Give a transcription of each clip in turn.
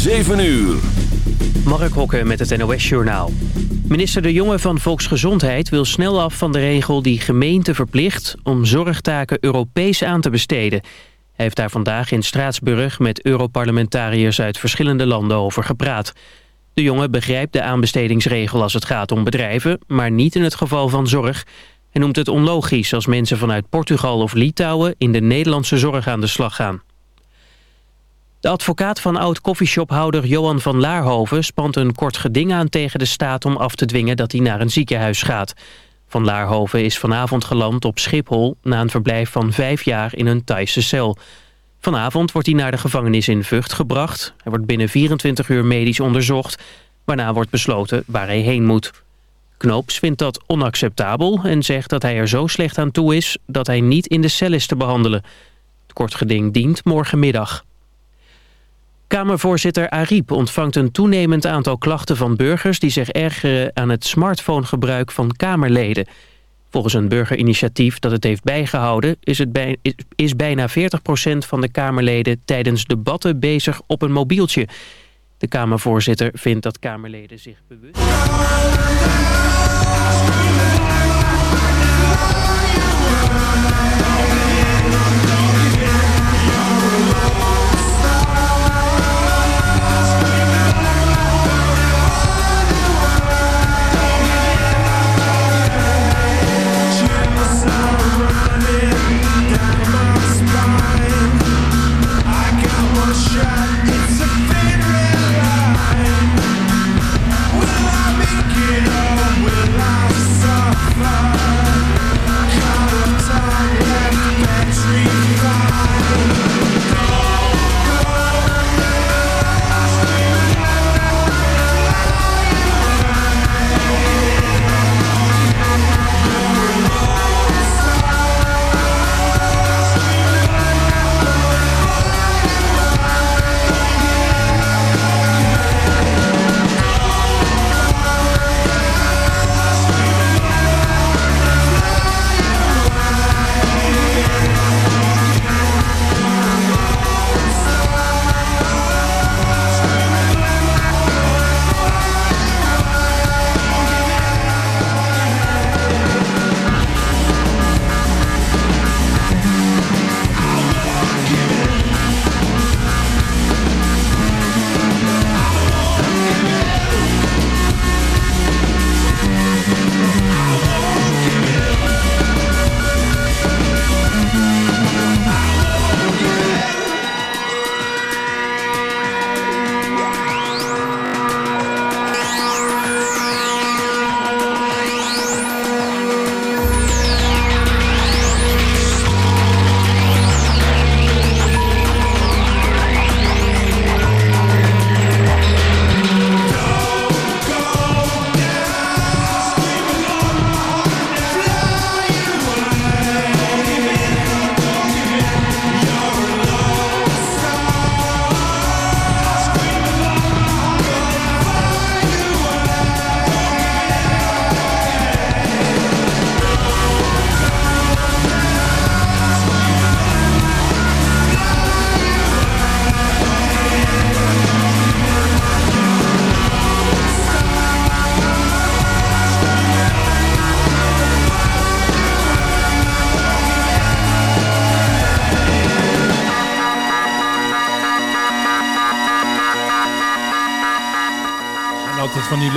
7 uur. Mark Hokke met het NOS Journaal. Minister De Jonge van Volksgezondheid wil snel af van de regel die gemeenten verplicht... om zorgtaken Europees aan te besteden. Hij heeft daar vandaag in Straatsburg met Europarlementariërs uit verschillende landen over gepraat. De Jonge begrijpt de aanbestedingsregel als het gaat om bedrijven... maar niet in het geval van zorg. Hij noemt het onlogisch als mensen vanuit Portugal of Litouwen... in de Nederlandse zorg aan de slag gaan. De advocaat van oud-koffieshophouder Johan van Laarhoven... spant een kort geding aan tegen de staat om af te dwingen dat hij naar een ziekenhuis gaat. Van Laarhoven is vanavond geland op Schiphol... na een verblijf van vijf jaar in een Thaise cel. Vanavond wordt hij naar de gevangenis in Vught gebracht. Hij wordt binnen 24 uur medisch onderzocht... waarna wordt besloten waar hij heen moet. Knoops vindt dat onacceptabel en zegt dat hij er zo slecht aan toe is... dat hij niet in de cel is te behandelen. Het kort geding dient morgenmiddag. Kamervoorzitter Ariep ontvangt een toenemend aantal klachten van burgers... die zich ergeren aan het smartphonegebruik van Kamerleden. Volgens een burgerinitiatief dat het heeft bijgehouden... is, het is bijna 40% van de Kamerleden tijdens debatten bezig op een mobieltje. De Kamervoorzitter vindt dat Kamerleden zich bewust...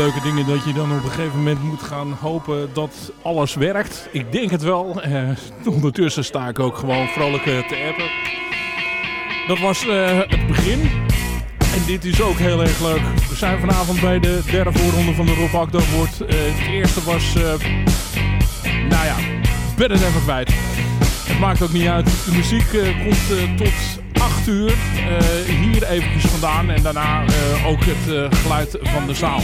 leuke dingen dat je dan op een gegeven moment moet gaan hopen dat alles werkt. Ik denk het wel. Eh, ondertussen sta ik ook gewoon vrolijk eh, te appen. Dat was eh, het begin. En dit is ook heel erg leuk. We zijn vanavond bij de derde voorronde van de Rob wordt. Uh, het eerste was, nou ja, better never kwijt. Maakt ook niet uit. De muziek komt tot 8 uur uh, hier eventjes vandaan. En daarna ook het geluid van de zaal.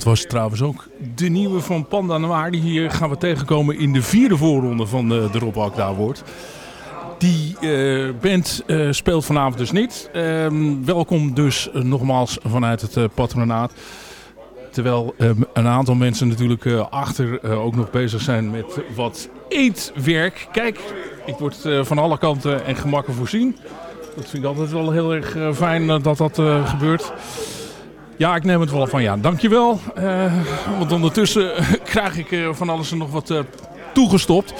Dat was trouwens ook de nieuwe van Panda Noir. Die hier gaan we tegenkomen in de vierde voorronde van de, de Rob wordt. Die uh, band uh, speelt vanavond dus niet. Uh, welkom dus nogmaals vanuit het patronaat. Terwijl ehm, een aantal mensen natuurlijk achter ook nog bezig zijn met wat eetwerk. Kijk, ik word van alle kanten en gemakken voorzien. Dat vind ik altijd wel heel erg fijn dat dat gebeurt. Ja, ik neem het wel van ja. Dankjewel. Uh, want ondertussen krijg ik uh, van alles en nog wat uh, toegestopt.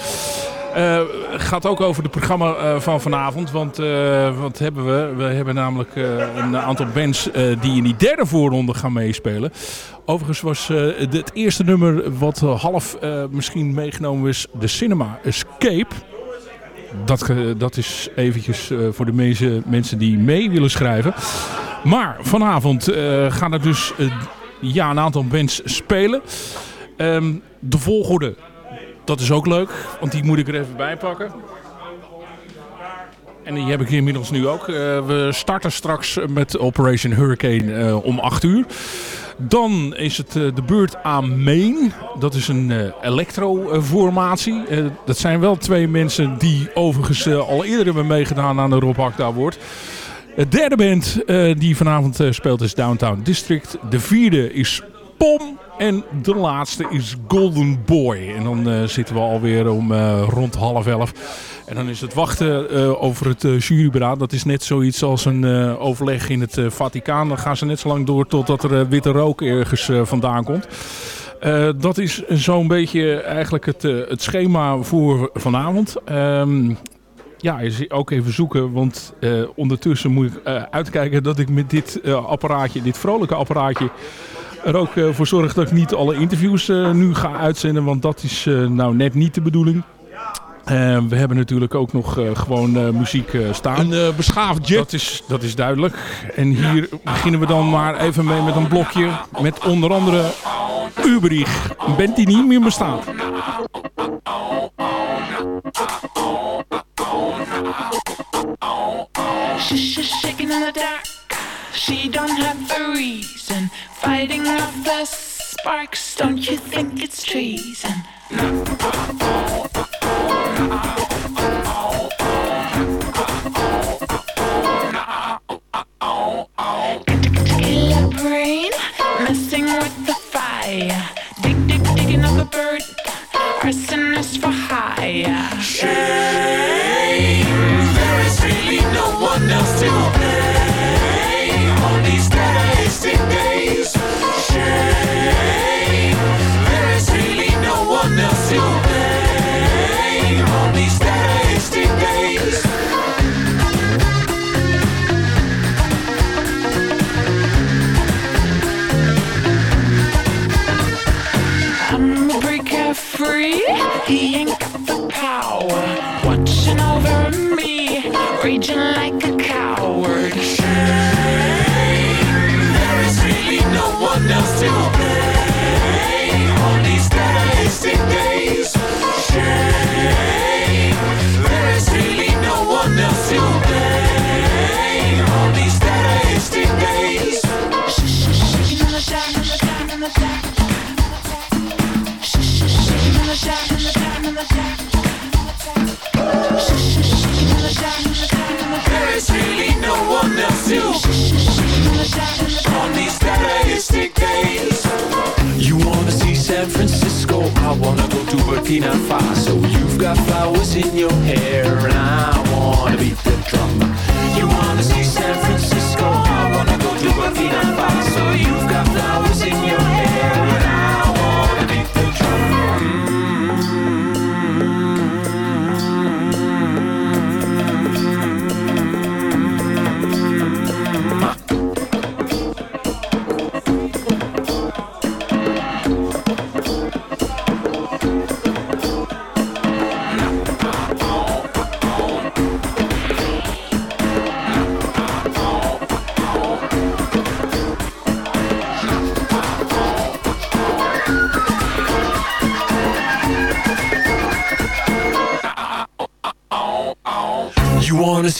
Het gaat ook over het programma van vanavond. Want wat hebben we? We hebben namelijk een aantal bands die in die derde voorronde gaan meespelen. Overigens was het eerste nummer wat half misschien meegenomen is de Cinema Escape. Dat, dat is eventjes voor de meeste mensen die mee willen schrijven. Maar vanavond uh, gaan er dus uh, ja, een aantal bands spelen. Um, de volgorde, dat is ook leuk, want die moet ik er even bij pakken. En die heb ik inmiddels nu ook. Uh, we starten straks met Operation Hurricane om 8 uur. Dan is het de beurt aan Main. Dat is een elektro-formatie. dat zijn wel twee mensen die overigens al eerder hebben meegedaan aan de Rob wordt. De derde band uh, die vanavond uh, speelt is Downtown District. De vierde is Pom. En de laatste is Golden Boy. En dan zitten we alweer om rond half elf. En dan is het wachten over het juryberaad. Dat is net zoiets als een overleg in het Vaticaan. Dan gaan ze net zo lang door totdat er witte rook ergens vandaan komt. Dat is zo'n beetje eigenlijk het, het schema voor vanavond. Um, ja, ook even zoeken, want uh, ondertussen moet ik uitkijken dat ik met dit apparaatje, dit vrolijke apparaatje, er ook voor zorg dat ik niet alle interviews nu ga uitzenden, want dat is nou net niet de bedoeling. We hebben natuurlijk ook nog gewoon muziek staan. Een beschaafd jet. Dat is, dat is duidelijk. En hier beginnen we dan maar even mee met een blokje. Met onder andere Uberich. Band die niet meer bestaat. Shaking in the dark. She don't have a reason. Fighting off the sparks. Don't you think it's treason? brain, messing with the fire. Dig, dig, digging up a bird. Arsonist for hire. Shame, Burkina Faso. You've got flowers in your hair, and I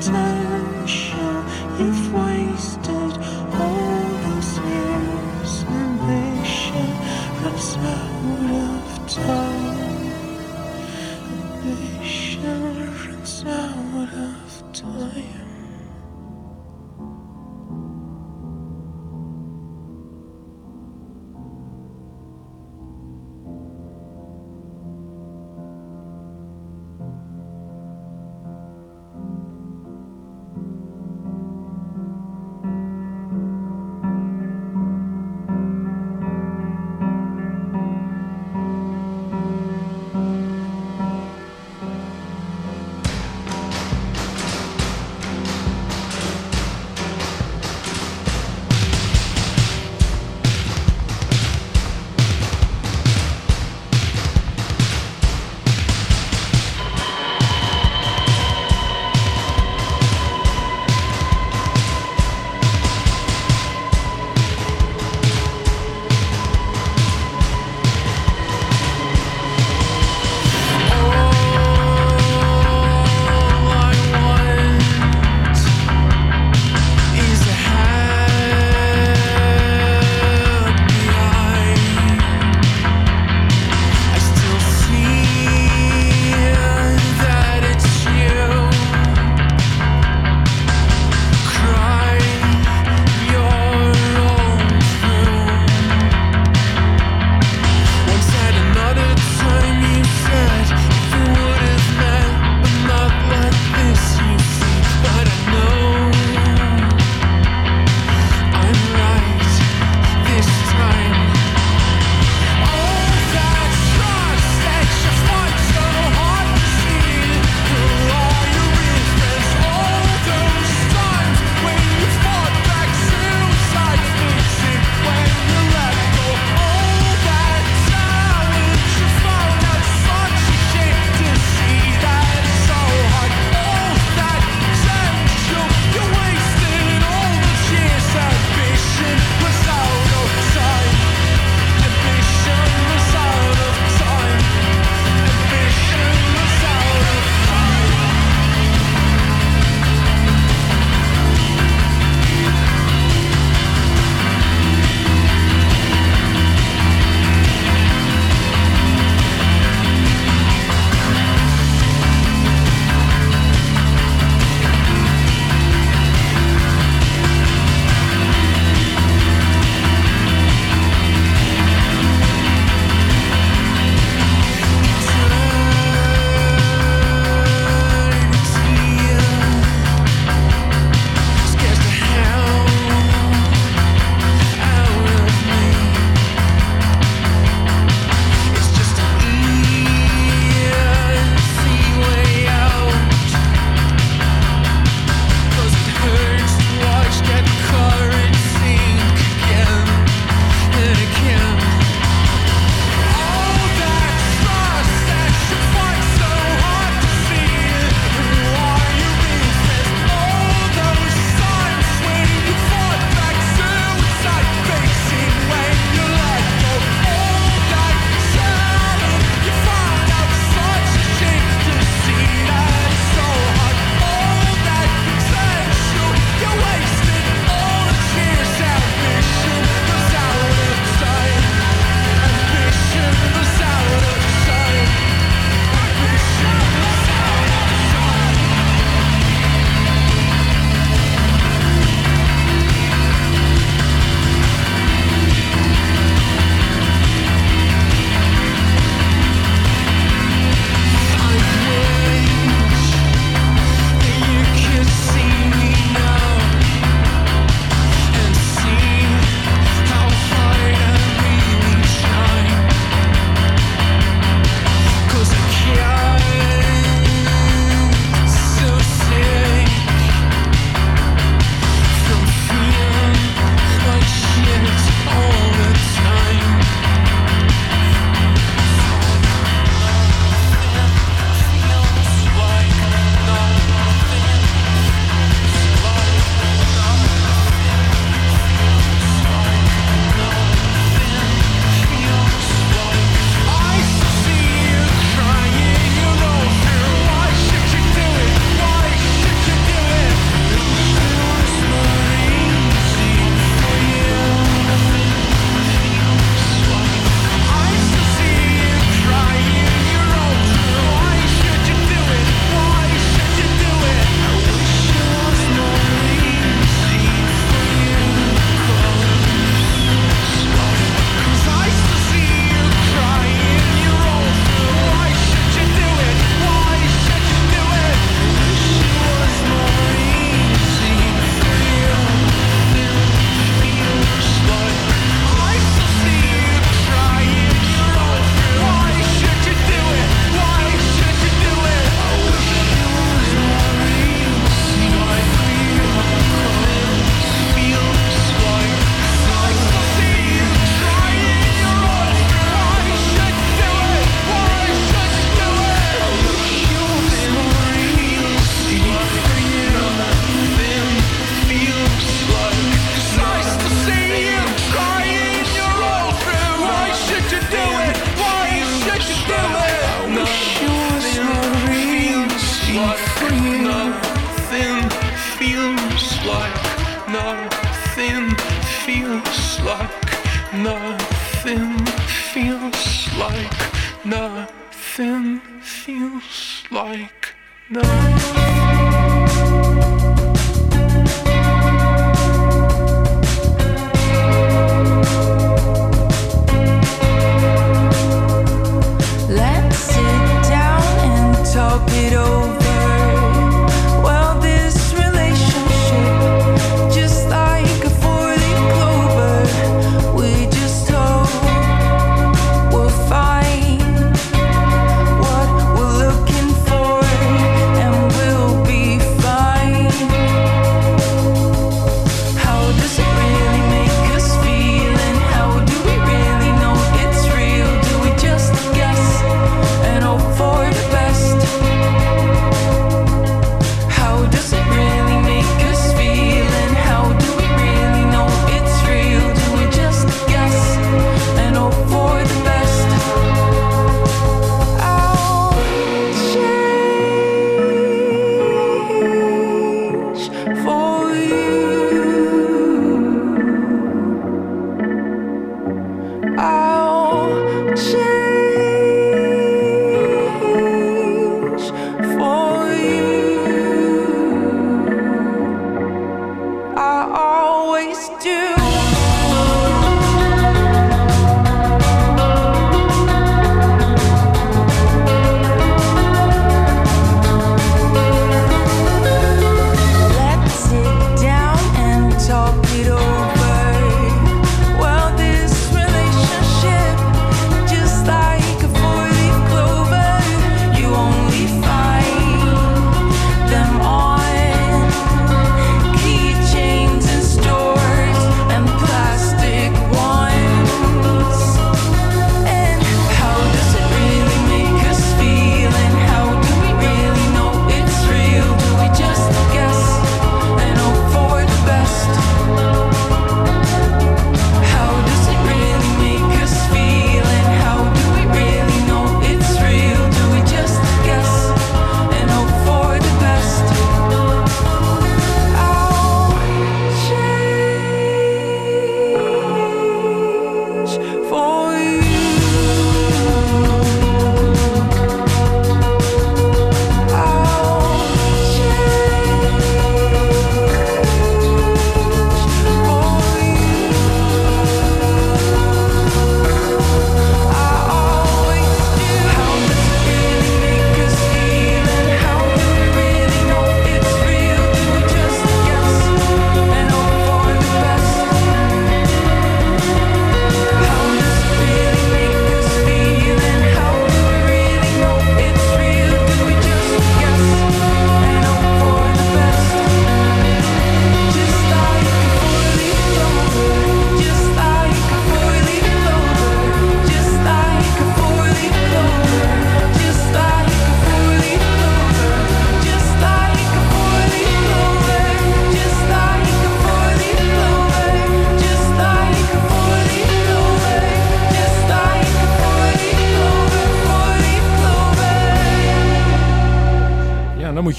time.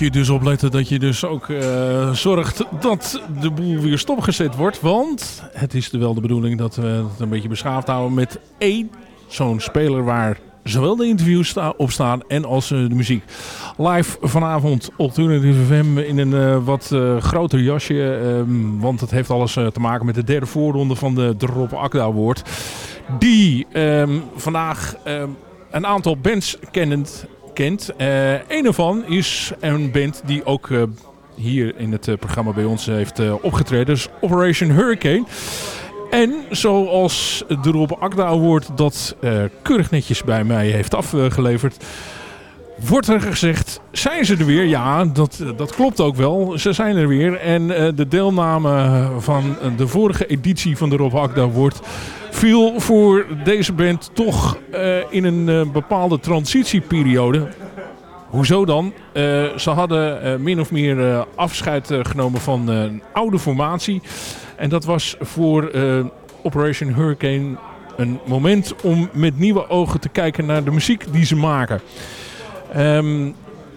Je dus opletten dat je dus ook eh, zorgt dat de boel weer stopgezet wordt. Want het is wel de bedoeling dat we het een beetje beschaafd houden met één zo'n speler waar zowel de interviews sta- op staan en als eh, de muziek. Live vanavond Alternative FM in een eh, wat groter jasje. ehm, want het heeft alles te maken met de derde voorronde van de Drop Akda Award. Die ehm, vandaag ehm, een aantal bands kennend, kent. Eh een ervan is een band die ook eh, hier in het eh, programma bij ons heeft opgetreden. Dus Operation Hurricane. En zoals de Rob Akda Award dat keurig netjes bij mij heeft afgeleverd... Wordt er gezegd, zijn ze er weer? Ja, dat, dat klopt ook wel. Ze zijn er weer. En eh, de deelname van de vorige editie van de Rob Akda Award viel voor deze band toch eh, in een eh, bepaalde transitieperiode. Hoezo dan? Ze hadden min of meer afscheid genomen van een oude formatie. En dat was voor Operation Hurricane een moment om met nieuwe ogen te kijken naar de muziek die ze maken. Ehm,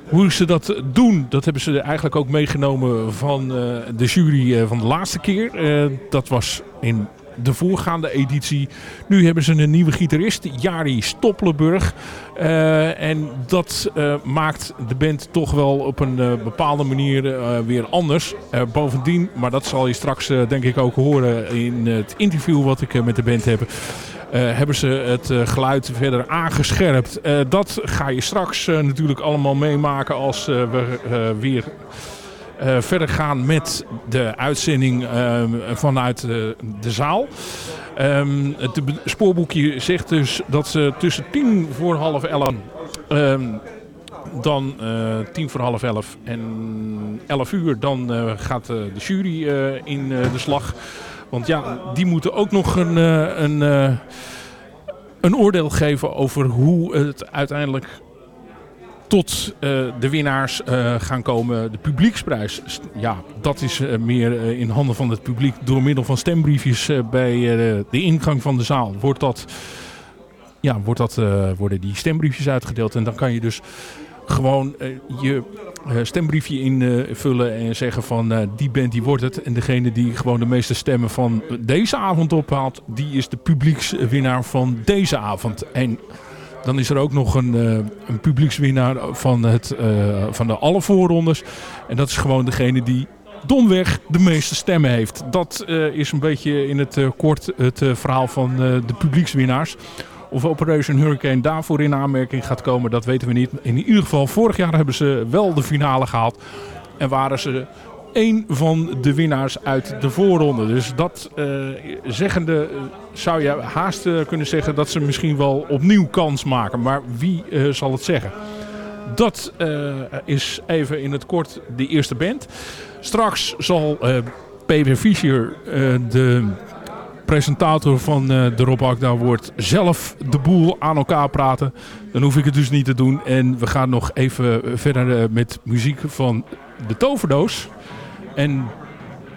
hoe ze dat doen, dat hebben ze eigenlijk ook meegenomen van eh, de jury eh, van de laatste keer. Eh, dat was in de voorgaande editie. Nu hebben ze een nieuwe gitarist, Jari Stoppelburg. Eh, en dat maakt de band toch wel op een bepaalde manier weer anders. Bovendien, maar dat zal je straks denk ik ook horen in het interview wat ik met de band heb. Eh, hebben ze het eh, geluid verder aangescherpt. Eh, dat ga je straks natuurlijk allemaal meemaken als we weer verder gaan met de uitzending vanuit de zaal. Ehm, het spoorboekje zegt dus dat ze tussen tien voor half elf... ehm, dan tien voor half elf en elf uur, dan gaat de jury in de slag. Want ja, die moeten ook nog een, eh, een, eh, een oordeel geven over hoe het uiteindelijk tot eh, de winnaars eh, gaan komen. De publieksprijs, ja, dat is meer in handen van het publiek. Door middel van stembriefjes bij de ingang van de zaal wordt dat, ja, wordt dat, worden die stembriefjes uitgedeeld. En dan kan je dus gewoon eh, je eh, stembriefje invullen en zeggen van eh, die band die wordt het. En degene die gewoon de meeste stemmen van deze avond ophaalt, die is de publiekswinnaar van deze avond. En dan is er ook nog een, een publiekswinnaar van, het, van de alle voorrondes. En dat is gewoon degene die domweg de meeste stemmen heeft. Dat is een beetje in het kort het verhaal van de publiekswinnaars. Of Operation Hurricane daarvoor in aanmerking gaat komen, dat weten we niet. In ieder geval, vorig jaar hebben ze wel de finale gehaald. En waren ze één van de winnaars uit de voorronde. Dus dat eh, zeggende eh, zou je haast eh, kunnen zeggen dat ze misschien wel opnieuw kans maken. Maar wie zal het zeggen? Dat is even in het kort de eerste band. Straks zal P.W. Fischer, de presentator van eh, de Rob Akda wordt zelf de boel aan elkaar praten. Dan hoef ik het dus niet te doen. En we gaan nog even verder eh, met muziek van de Toverdoos. En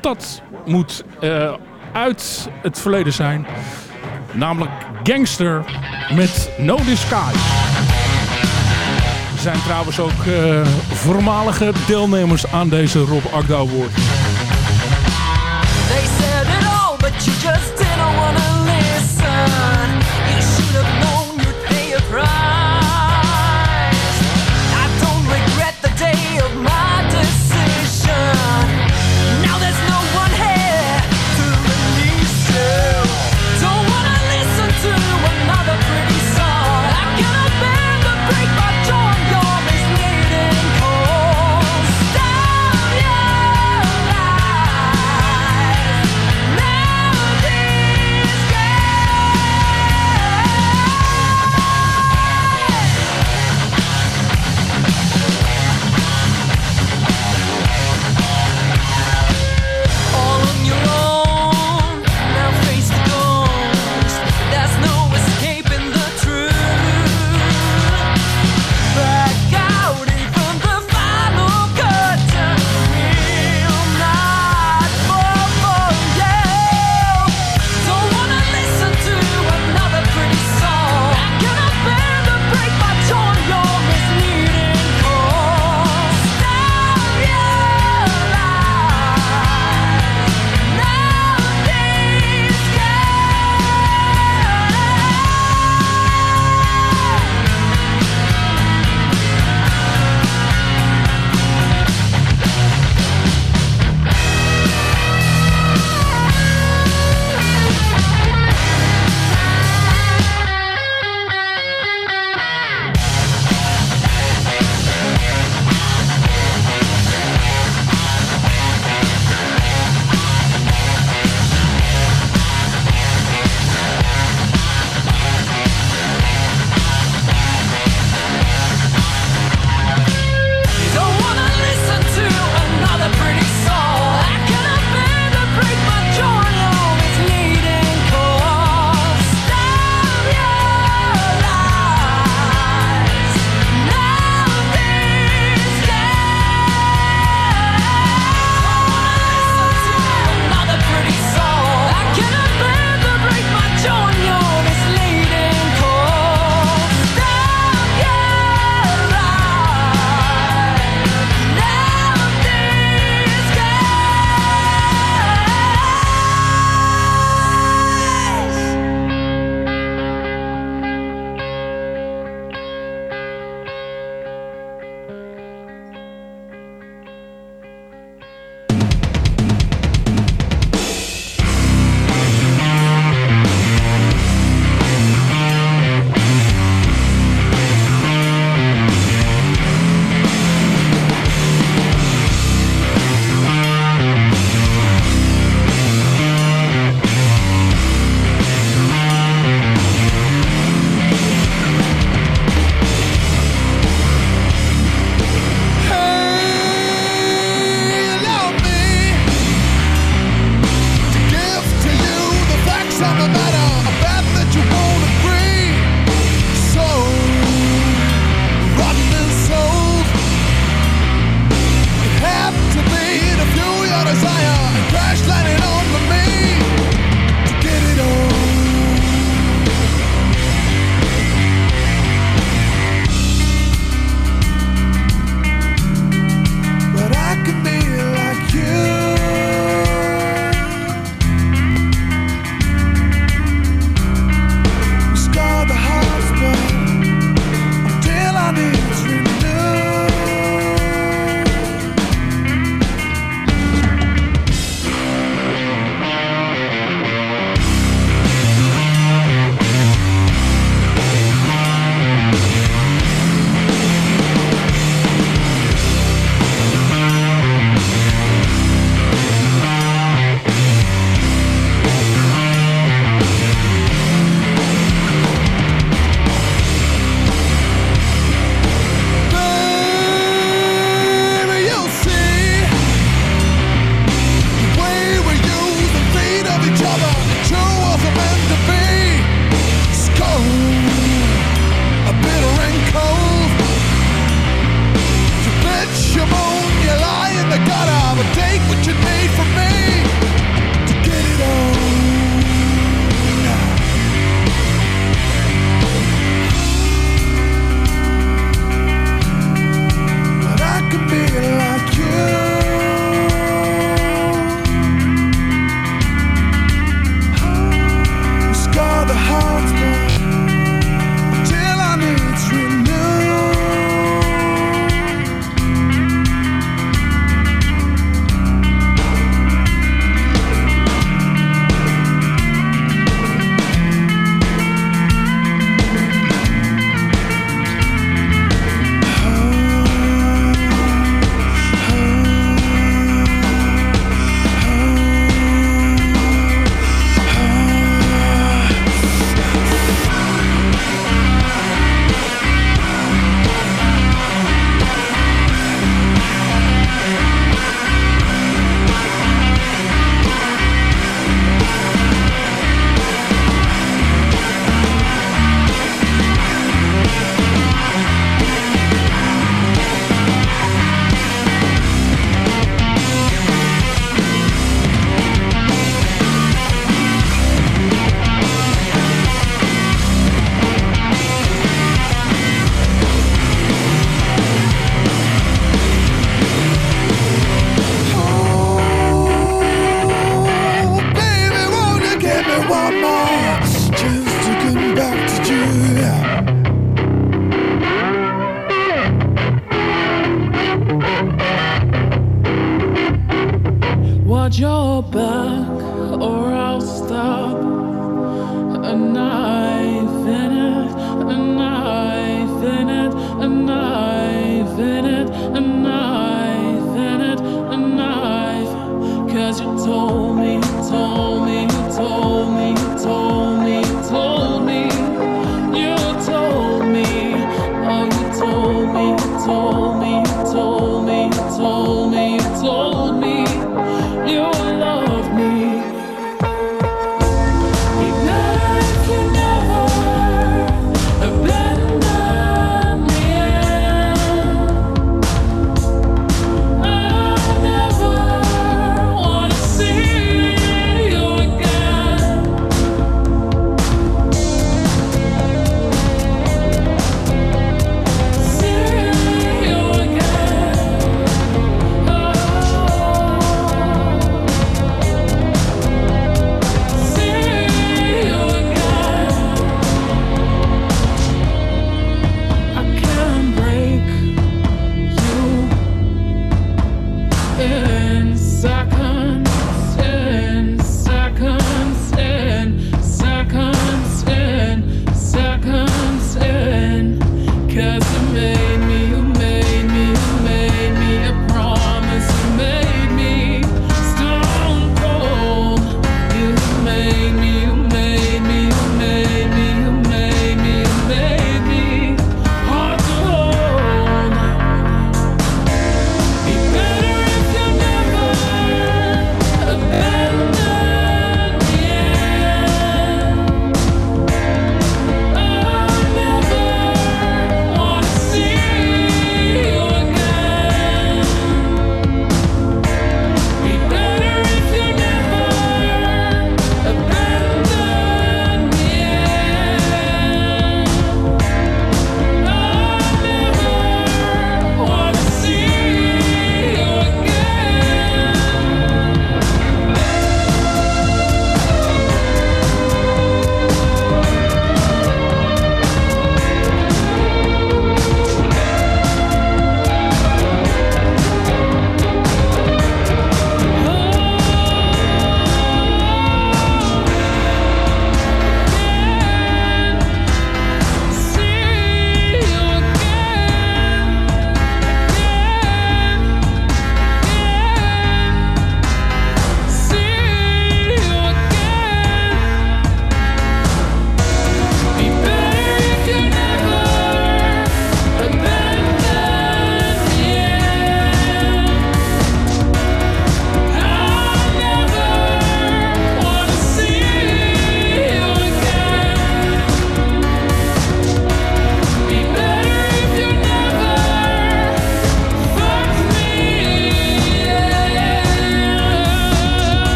dat moet eh, uit het verleden zijn. Namelijk Gangster met No Disguise. Zijn trouwens ook eh, voormalige deelnemers aan deze Rob Akda Award.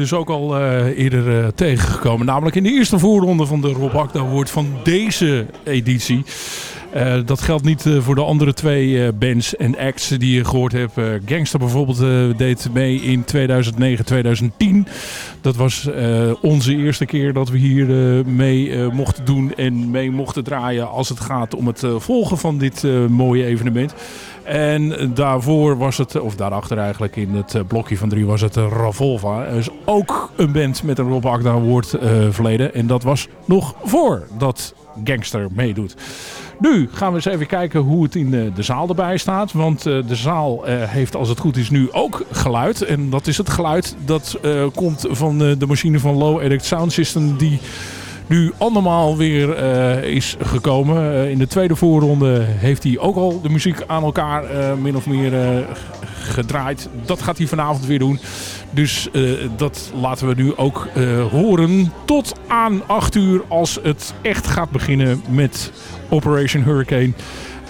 Dus ook al eh, eerder eh, tegengekomen. Namelijk in de eerste voorronde van de Rob Akda Award van deze editie. Eh, dat geldt niet eh, voor de andere twee eh, bands en acts die je gehoord hebt. Gangster bijvoorbeeld deed mee in 2009, 2010. Dat was onze eerste keer dat we hier mee mochten doen en mee mochten draaien als het gaat om het volgen van dit mooie evenement. En daarvoor was het, of daarachter eigenlijk in het blokje van drie was het Ravolva. Dus ook een band met een Rob Agda Award verleden. En dat was nog voor dat Gangster meedoet. Nu gaan we eens even kijken hoe het in de, de zaal erbij staat. Want eh, de zaal eh, heeft als het goed is nu ook geluid. En dat is het geluid dat eh, komt van eh, de machine van Low Edit Sound System. Die nu andermaal weer eh, is gekomen. Eh, in de tweede voorronde heeft hij ook al de muziek aan elkaar eh, min of meer gedraaid. Dat gaat hij vanavond weer doen. Dus dat laten we nu ook horen. Tot aan 8 uur als het echt gaat beginnen met Operation Hurricane.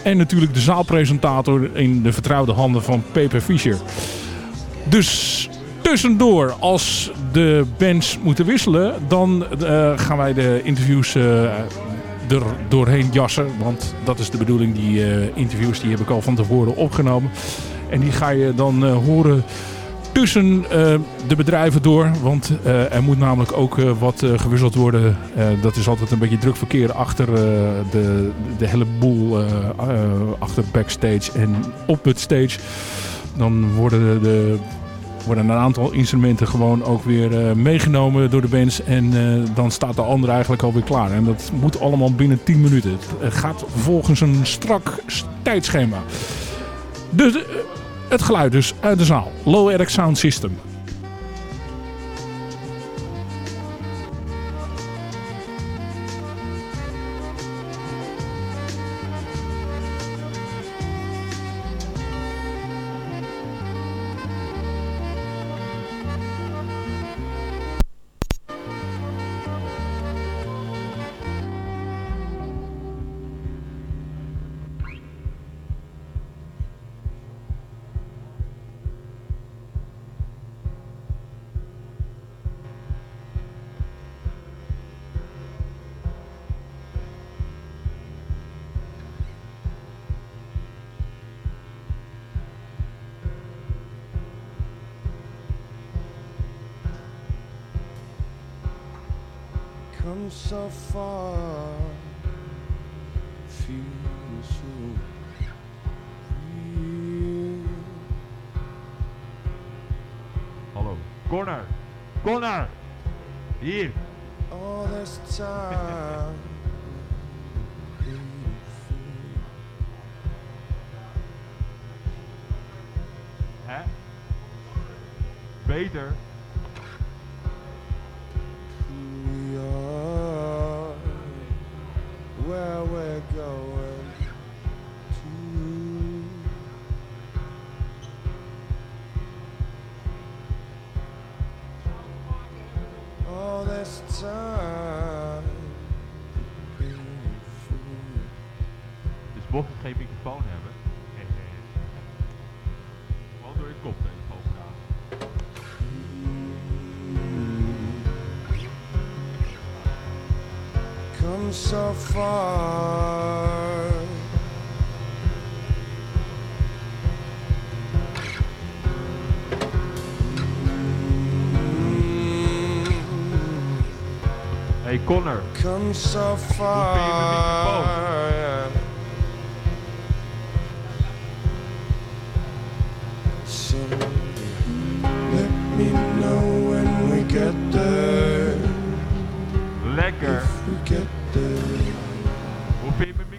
En natuurlijk de zaalpresentator in de vertrouwde handen van Pepe Fischer. Dus tussendoor, als de bands moeten wisselen, dan eh, gaan wij de interviews eh, er doorheen jassen. Want dat is de bedoeling. Die eh, interviews die heb ik al van tevoren opgenomen. En die ga je dan horen tussen de bedrijven door. Want er moet namelijk ook wat gewisseld worden. Dat is altijd een beetje druk verkeer achter de, de hele boel. achter backstage en op het stage. Dan worden, de, worden een aantal instrumenten gewoon ook weer eh, meegenomen door de bands. En eh, dan staat de ander eigenlijk alweer klaar. En dat moet allemaal binnen 10 minuten. Het eh, gaat volgens een strak tijdschema. Dus het geluid dus uit de zaal. Low Eric Sound System. Come so far, feel so real. Hallo. Corner. Corner. Hier. All this time? Beter. So far. Hey Connor. Come so far. Edgar. Who we'll be